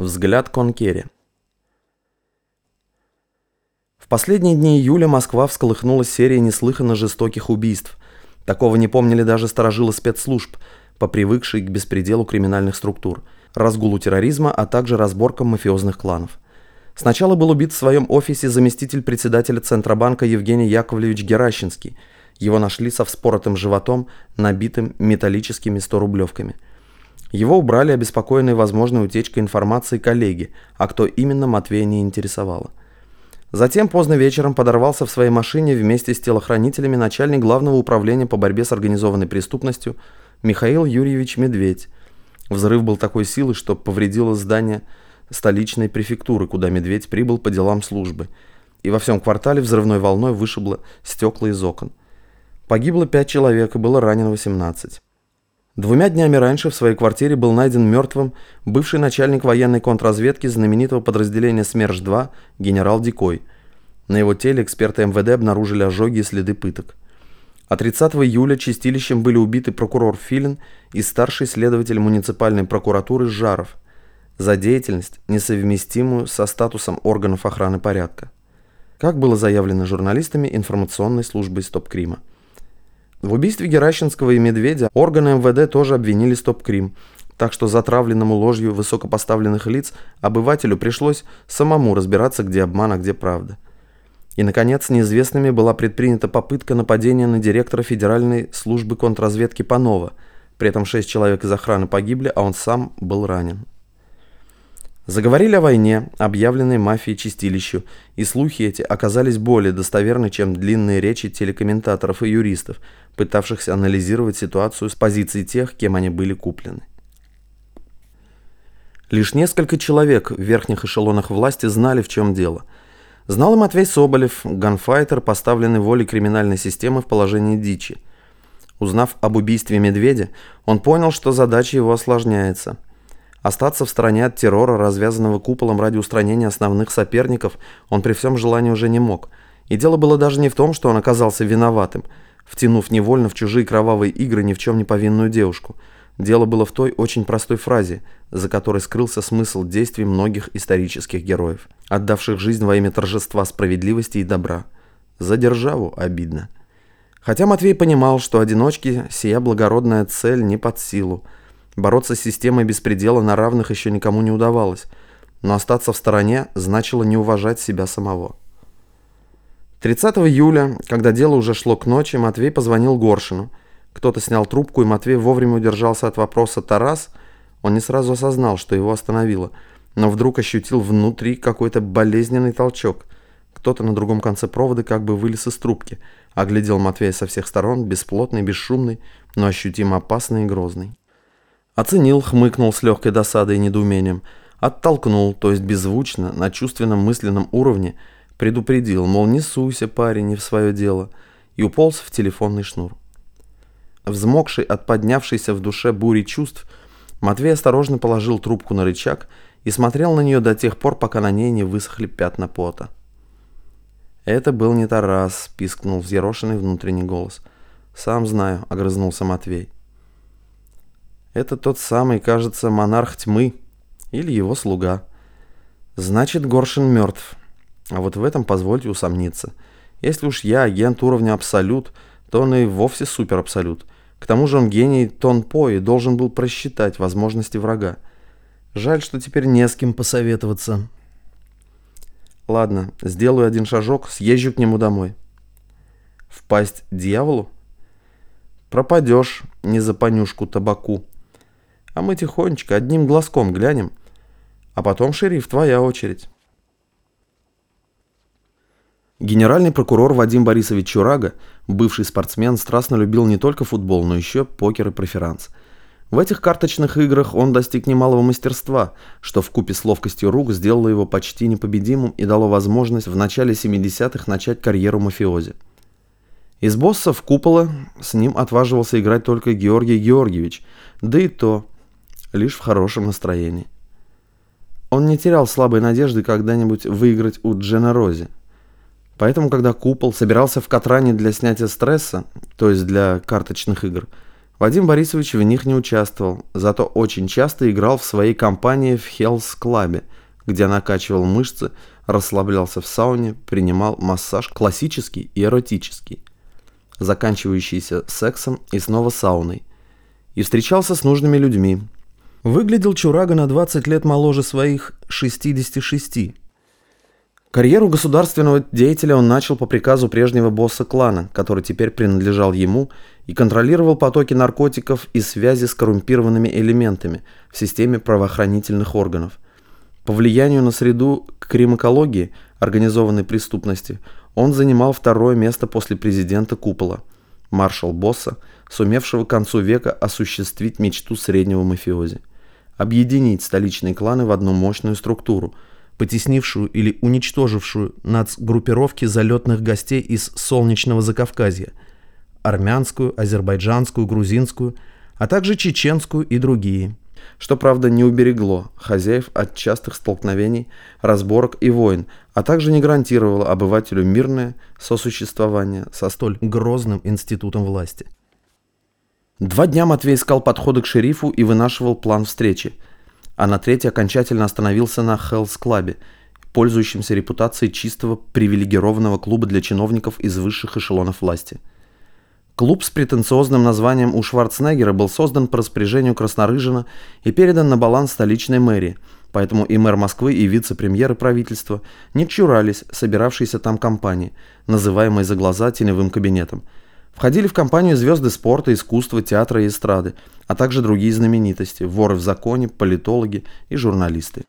Взгляд Конкери. В последние дни июля Москва всколыхнула серия неслыханно жестоких убийств. Такого не помнили даже сторожилы спецслужб, попривыкшие к беспределу криминальных структур, разгулу терроризма, а также разборкам мафиозных кланов. Сначала был убит в своем офисе заместитель председателя Центробанка Евгений Яковлевич Геращинский. Его нашли со вспоротым животом, набитым металлическими 100-рублевками – его убрали обеспокоенные возможной утечкой информации коллеги, а кто именно Матвея не интересовало. Затем поздно вечером подорвался в своей машине вместе с телохранителями начальник главного управления по борьбе с организованной преступностью Михаил Юрьевич Медведь. Взрыв был такой силы, что повредило здание столичной префектуры, куда Медведь прибыл по делам службы. И во всем квартале взрывной волной вышибло стекла из окон. Погибло пять человек и было ранено 18. Двумя днями раньше в своей квартире был найден мертвым бывший начальник военной контрразведки знаменитого подразделения СМЕРШ-2 генерал Дикой. На его теле эксперты МВД обнаружили ожоги и следы пыток. А 30 июля чистилищем были убиты прокурор Филин и старший следователь муниципальной прокуратуры Жаров за деятельность, несовместимую со статусом органов охраны порядка. Как было заявлено журналистами информационной службы Стоп-Крима. В убийстве Геращинского и Медведя органы МВД тоже обвинили Стоп-Крим, так что затравленному ложью высокопоставленных лиц обывателю пришлось самому разбираться, где обман, а где правда. И, наконец, неизвестными была предпринята попытка нападения на директора Федеральной службы контрразведки Панова. При этом шесть человек из охраны погибли, а он сам был ранен. Заговорили о войне, объявленной мафией чистилищу, и слухи эти оказались более достоверны, чем длинные речи телекомментаторов и юристов, пытавшихся анализировать ситуацию с позиции тех, кем они были куплены. Лишь несколько человек в верхних эшелонах власти знали, в чем дело. Знал и Матвей Соболев, ганфайтер, поставленный волей криминальной системы в положении дичи. Узнав об убийстве Медведя, он понял, что задача его осложняется – Остаться в стороне от террора, развязанного куполом ради устранения основных соперников, он при всем желании уже не мог. И дело было даже не в том, что он оказался виноватым, втянув невольно в чужие кровавые игры ни в чем не повинную девушку. Дело было в той очень простой фразе, за которой скрылся смысл действий многих исторических героев, отдавших жизнь во имя торжества справедливости и добра. За державу обидно. Хотя Матвей понимал, что одиночке сия благородная цель не под силу – Бороться с системой беспредела на равных еще никому не удавалось, но остаться в стороне значило не уважать себя самого. 30 июля, когда дело уже шло к ночи, Матвей позвонил Горшину. Кто-то снял трубку, и Матвей вовремя удержался от вопроса «Тарас?». Он не сразу осознал, что его остановило, но вдруг ощутил внутри какой-то болезненный толчок. Кто-то на другом конце провода как бы вылез из трубки, оглядел Матвея со всех сторон, бесплотный, бесшумный, но ощутимо опасный и грозный. Оценил, хмыкнул с легкой досадой и недоумением. Оттолкнул, то есть беззвучно, на чувственном мысленном уровне, предупредил, мол, не суйся, парень, не в свое дело, и уполз в телефонный шнур. Взмокший от поднявшейся в душе бури чувств, Матвей осторожно положил трубку на рычаг и смотрел на нее до тех пор, пока на ней не высохли пятна пота. «Это был не Тарас», — пискнул взъерошенный внутренний голос. «Сам знаю», — огрызнулся Матвей. Это тот самый, кажется, монарх тьмы или его слуга. Значит, Горшин мертв. А вот в этом позвольте усомниться. Если уж я агент уровня Абсолют, то он и вовсе супер-абсолют. К тому же он гений Тон-По и должен был просчитать возможности врага. Жаль, что теперь не с кем посоветоваться. Ладно, сделаю один шажок, съезжу к нему домой. Впасть дьяволу? Пропадешь не за понюшку табаку. А мы тихонечко, одним глазком глянем. А потом, шериф, твоя очередь. Генеральный прокурор Вадим Борисович Чурага, бывший спортсмен, страстно любил не только футбол, но еще покер и преферанс. В этих карточных играх он достиг немалого мастерства, что в купе с ловкостью рук сделало его почти непобедимым и дало возможность в начале 70-х начать карьеру мафиози. Из боссов купола с ним отваживался играть только Георгий Георгиевич, да и то лишь в хорошем настроении. Он не терял слабой надежды когда-нибудь выиграть у Джена Рози. Поэтому, когда Купол собирался в Катране для снятия стресса, то есть для карточных игр, Вадим Борисович в них не участвовал, зато очень часто играл в своей компании в Хелс Клабе, где накачивал мышцы, расслаблялся в сауне, принимал массаж классический и эротический, заканчивающийся сексом и снова сауной, и встречался с нужными людьми. Выглядел Чурага на 20 лет моложе своих 66. Карьеру государственного деятеля он начал по приказу прежнего босса клана, который теперь принадлежал ему и контролировал потоки наркотиков и связи с коррумпированными элементами в системе правоохранительных органов. По влиянию на среду кримокологии, организованной преступности, он занимал второе место после президента Купола, маршал-босса, сумевшего к концу века осуществить мечту среднего мафиози. Объединить столичные кланы в одну мощную структуру – потеснившую или уничтожившую нацгруппировки залетных гостей из солнечного Закавказья, армянскую, азербайджанскую, грузинскую, а также чеченскую и другие, что, правда, не уберегло хозяев от частых столкновений, разборок и войн, а также не гарантировало обывателю мирное сосуществование со столь грозным институтом власти. Два дня Матвей искал подходы к шерифу и вынашивал план встречи – а на третий окончательно остановился на Хелс Клабе, пользующемся репутацией чистого привилегированного клуба для чиновников из высших эшелонов власти. Клуб с претенциозным названием у Шварценеггера был создан по распоряжению Краснорыжина и передан на баланс столичной мэрии, поэтому и мэр Москвы, и вице-премьеры правительства не чурались собиравшейся там компании, называемой за глаза теневым кабинетом – Входили в компанию звезды спорта, искусства, театра и эстрады, а также другие знаменитости, воры в законе, политологи и журналисты.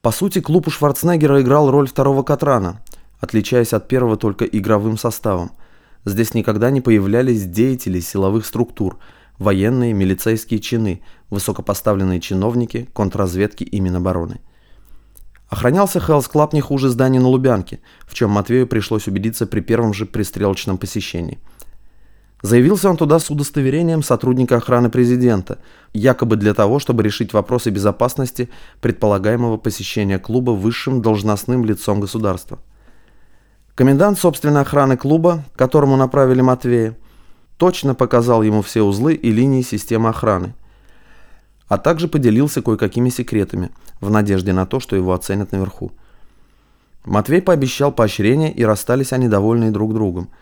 По сути, клуб у Шварценеггера играл роль второго Катрана, отличаясь от первого только игровым составом. Здесь никогда не появлялись деятели силовых структур, военные, милицейские чины, высокопоставленные чиновники, контрразведки и Минобороны. Охранялся Health Club не хуже здания на Лубянке, в чем Матвею пришлось убедиться при первом же пристрелочном посещении – Заявился он туда с удостоверением сотрудника охраны президента, якобы для того, чтобы решить вопросы безопасности предполагаемого посещения клуба высшим должностным лицом государства. Комендант собственной охраны клуба, которому направили Матвея, точно показал ему все узлы и линии системы охраны, а также поделился кое-какими секретами, в надежде на то, что его оценят наверху. Матвей пообещал поощрение, и расстались они довольные друг другом –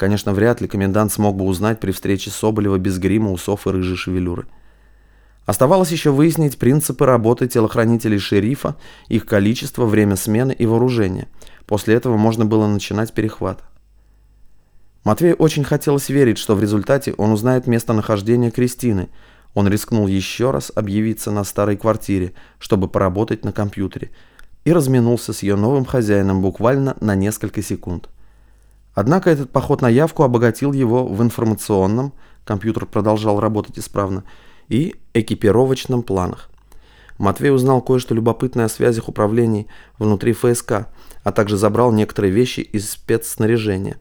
Конечно, вряд ли комендант смог бы узнать при встрече Соболева без грима, усов и рыжей шевелюры. Оставалось еще выяснить принципы работы телохранителей шерифа, их количество, время смены и вооружение. После этого можно было начинать перехват. Матвею очень хотелось верить, что в результате он узнает местонахождение Кристины. Он рискнул еще раз объявиться на старой квартире, чтобы поработать на компьютере, и разминулся с ее новым хозяином буквально на несколько секунд. Однако этот поход на явку обогатил его в информационном, компьютер продолжал работать исправно, и экипировочном планах. Матвей узнал кое-что любопытное о связях управлений внутри ФСК, а также забрал некоторые вещи из спецснаряжения,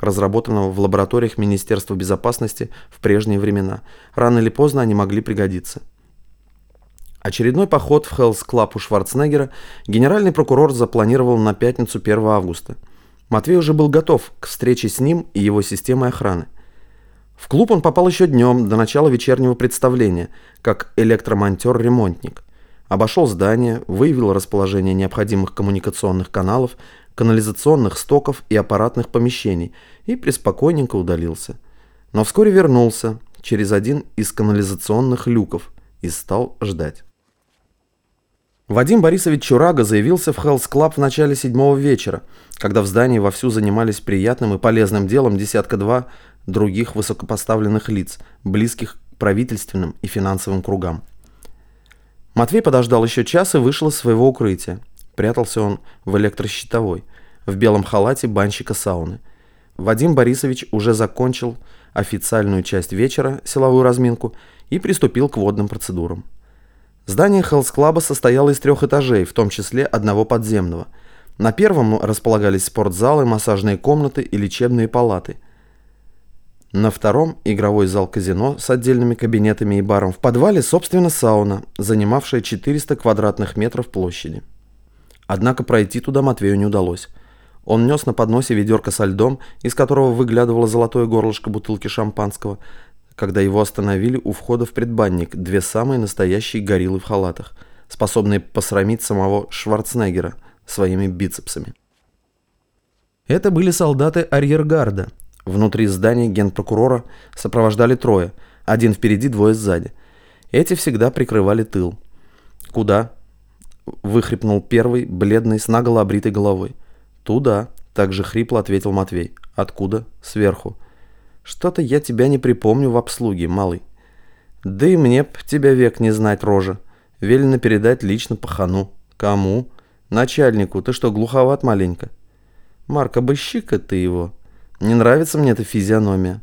разработанного в лабораториях Министерства безопасности в прежние времена. Рано или поздно они могли пригодиться. Очередной поход в Health Club у Шварценеггера генеральный прокурор запланировал на пятницу 1 августа – Матвей уже был готов к встрече с ним и его системой охраны. В клуб он попал еще днем, до начала вечернего представления, как электромонтер-ремонтник. Обошел здание, выявил расположение необходимых коммуникационных каналов, канализационных стоков и аппаратных помещений и преспокойненько удалился. Но вскоре вернулся через один из канализационных люков и стал ждать. Вадим Борисович Чурага заявился в Hell's Club в начале седьмого вечера, когда в здании вовсю занимались приятным и полезным делом десятка-два других высокопоставленных лиц, близких к правительственным и финансовым кругам. Матвей подождал еще час и вышел из своего укрытия. Прятался он в электрощитовой, в белом халате банщика сауны. Вадим Борисович уже закончил официальную часть вечера, силовую разминку, и приступил к водным процедурам. Здание Хелс Клаба состояло из трех этажей, в том числе одного подземного. На первом располагались спортзалы, массажные комнаты и лечебные палаты. На втором – игровой зал казино с отдельными кабинетами и баром. В подвале, собственно, сауна, занимавшая 400 квадратных метров площади. Однако пройти туда Матвею не удалось. Он нес на подносе ведерко со льдом, из которого выглядывало золотое горлышко бутылки шампанского, когда его остановили у входа в предбанник две самые настоящие гориллы в халатах, способные посрамить самого Шварценеггера своими бицепсами. Это были солдаты арьергарда. Внутри здания генпрокурора сопровождали трое, один впереди, двое сзади. Эти всегда прикрывали тыл. «Куда?» — выхрипнул первый, бледный, с наголо обритой головой. «Туда», — также хрипло ответил Матвей. «Откуда?» «Сверху». «Что-то я тебя не припомню в обслуге, малый». «Да и мне б тебя век не знать, рожа. Велено передать лично пахану». «Кому?» «Начальнику. Ты что, глуховат маленько?» «Марк, обыщи-ка ты его. Не нравится мне эта физиономия».